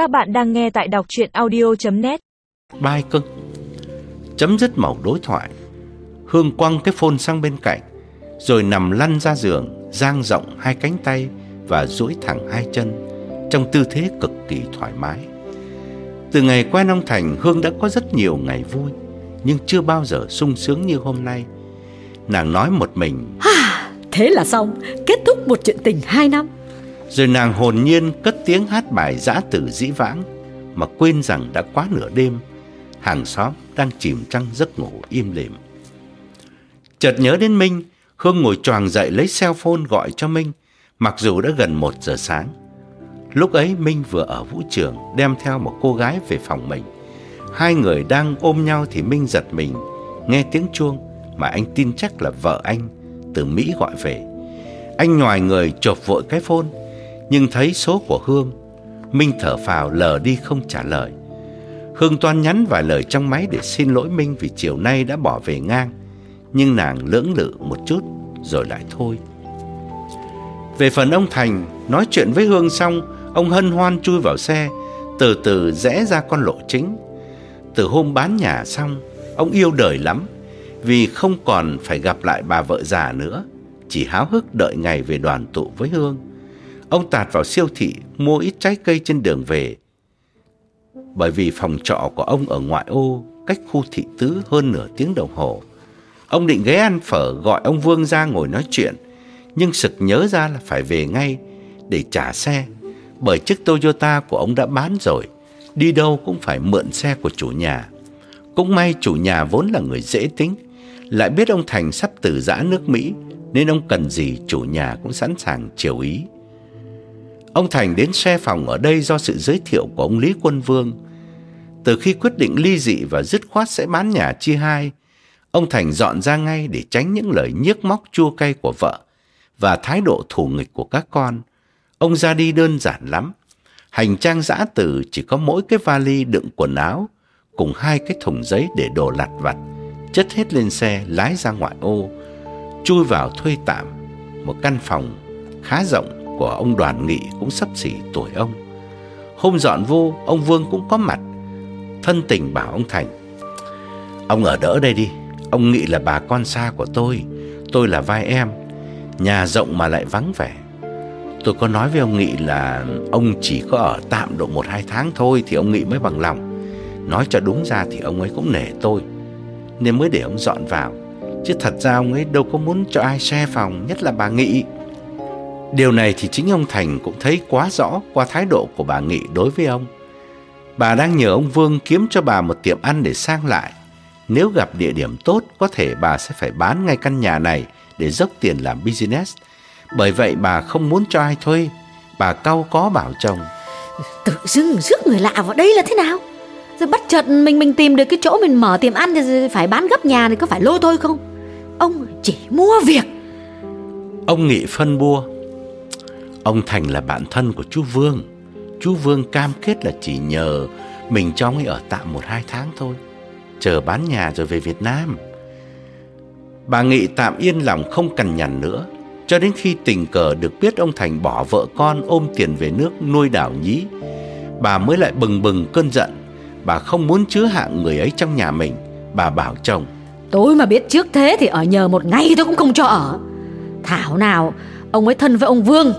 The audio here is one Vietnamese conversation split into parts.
Các bạn đang nghe tại đọc chuyện audio.net Bai cưng Chấm dứt mẩu đối thoại. Hương quăng cái phone sang bên cạnh Rồi nằm lăn ra giường Giang rộng hai cánh tay Và duỗi thẳng hai chân Trong tư thế cực kỳ thoải mái. Từ ngày quen ông Thành Hương đã có rất nhiều ngày vui Nhưng chưa bao giờ sung sướng như hôm nay. Nàng nói một mình. Thế là xong, kết thúc một chuyện tình 2 năm. Rồi nàng hồn nhiên cất tiếng hát bài giã từ dĩ vãng, Mà quên rằng đã quá nửa đêm, Hàng xóm đang chìm trong giấc ngủ im lìm. Chợt nhớ đến Minh Hương ngồi choàng dậy lấy cell phone gọi cho Minh, Mặc dù đã gần một giờ sáng. Lúc ấy Minh vừa ở vũ trường, Đem theo một cô gái về phòng mình. Hai người đang ôm nhau thì Minh giật mình, Nghe tiếng chuông Mà anh tin chắc là vợ anh, Từ Mỹ gọi về. Anh nhòi người chộp vội cái phone nhưng thấy số của Hương, Minh thở phào lờ đi không trả lời. Hương toan nhắn vài lời trong máy để xin lỗi Minh vì chiều nay đã bỏ về ngang. Nhưng nàng lưỡng lự một chút rồi lại thôi. Về phần ông Thành, Nói chuyện với Hương xong, Ông hân hoan chui vào xe, Từ từ rẽ ra con lộ chính. Từ hôm bán nhà xong, Ông yêu đời lắm, Vì không còn phải gặp lại bà vợ già nữa, Chỉ háo hức đợi ngày về đoàn tụ với Hương. Ông tạt vào siêu thị, Mua ít trái cây trên đường về. Bởi vì phòng trọ của ông ở ngoại ô, Cách khu thị tứ hơn nửa tiếng đồng hồ. Ông định ghé ăn phở gọi ông Vương ra ngồi nói chuyện, Nhưng sực nhớ ra là phải về ngay Để trả xe, Bởi chiếc Toyota của ông đã bán rồi, Đi đâu cũng phải mượn xe của chủ nhà. Cũng may chủ nhà vốn là người dễ tính, Lại biết ông Thành sắp từ giã nước Mỹ, Nên ông cần gì chủ nhà cũng sẵn sàng chiều ý. Ông Thành đến xe phòng ở đây do sự giới thiệu của ông Lý Quân Vương Từ khi quyết định ly dị và dứt khoát sẽ bán nhà chia hai Ông Thành dọn ra ngay để tránh những lời nhiếc móc chua cay của vợ và thái độ thù nghịch của các con. Ông ra đi đơn giản lắm. Hành trang giã từ chỉ có mỗi cái vali đựng quần áo cùng hai cái thùng giấy để đồ lặt vặt, chất hết lên xe lái ra ngoại ô, chui vào thuê tạm một căn phòng khá rộng của ông Đoàn Nghị cũng sắp xỉ tuổi ông. Hôm dọn vô, ông Vương cũng có mặt, thân tình bảo ông Thành. Ông ở đỡ đây đi, Ông nghĩ là bà con xa của tôi Tôi là vai em Nhà rộng mà lại vắng vẻ Tôi có nói với ông Nghị là Ông chỉ có ở tạm độ 1-2 tháng thôi Thì ông Nghị mới bằng lòng Nói cho đúng ra thì ông ấy cũng nể tôi Nên mới để ông dọn vào Chứ thật ra ông ấy đâu có muốn cho ai xe phòng Nhất là bà Nghị Điều này thì chính ông Thành cũng thấy quá rõ Qua thái độ của bà Nghị đối với ông Bà đang nhờ ông Vương kiếm cho bà một tiệm ăn để sang lại nếu gặp địa điểm tốt, có thể bà sẽ phải bán ngay căn nhà này để dốc tiền làm business. Bởi vậy bà không muốn cho ai thuê. Bà cau có bảo chồng. Tự dưng rước người lạ vào đây là thế nào? Rồi bắt chợt mình mình tìm được cái chỗ mình mở tiệm ăn thì phải bán gấp nhà thì có phải lôi thôi không? Ông chỉ mua việc. Ông Nghị phân bua. Ông Thành là bạn thân của chú Vương. Chú Vương cam kết là chỉ nhờ mình cho ông ấy ở tạm một hai tháng thôi chờ bán nhà rồi về Việt Nam. Bà Nghị tạm yên lòng không cằn nhằn nữa, cho đến khi tình cờ được biết ông Thành bỏ vợ con ôm tiền về nước nuôi đảo nhí, bà mới lại bừng bừng cơn giận. Bà không muốn chứa hạng người ấy trong nhà mình, bà bảo chồng. Tôi mà biết trước thế thì ở nhờ một ngày tôi cũng không cho ở. Thảo nào, ông ấy thân với ông Vương,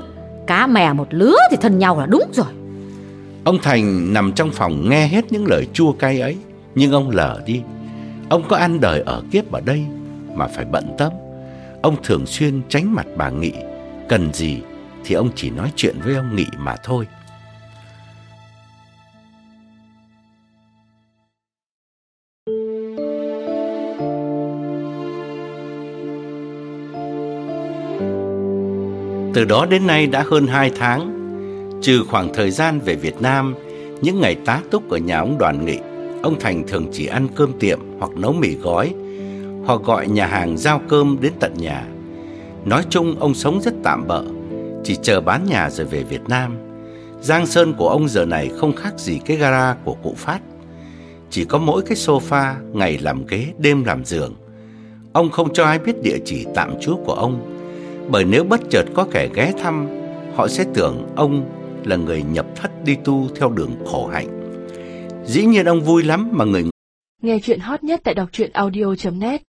cá mè một lứa thì thân nhau là đúng rồi. Ông Thành nằm trong phòng nghe hết những lời chua cay ấy. Nhưng ông lờ đi Ông có ăn đời ở kiếp ở đây Mà phải bận tâm Ông thường xuyên tránh mặt bà Nghị Cần gì thì ông chỉ nói chuyện với ông Nghị mà thôi Từ đó đến nay đã hơn 2 tháng Trừ khoảng thời gian về Việt Nam Những ngày tá túc ở nhà ông Đoàn Nghị ông Thành thường chỉ ăn cơm tiệm hoặc nấu mì gói, hoặc gọi nhà hàng giao cơm đến tận nhà. Nói chung ông sống rất tạm bợ, chỉ chờ bán nhà rồi về Việt Nam. Giang Sơn của ông giờ này không khác gì cái gara của cụ Phát. Chỉ có mỗi cái sofa, ngày làm ghế, đêm làm giường. Ông không cho ai biết địa chỉ tạm trú của ông, bởi nếu bất chợt có kẻ ghé thăm, họ sẽ tưởng ông là người nhập thất đi tu theo đường khổ hạnh. Dĩ nhiên ông vui lắm mà người Nghe chuyện hot nhất tại đọc truyện audio.net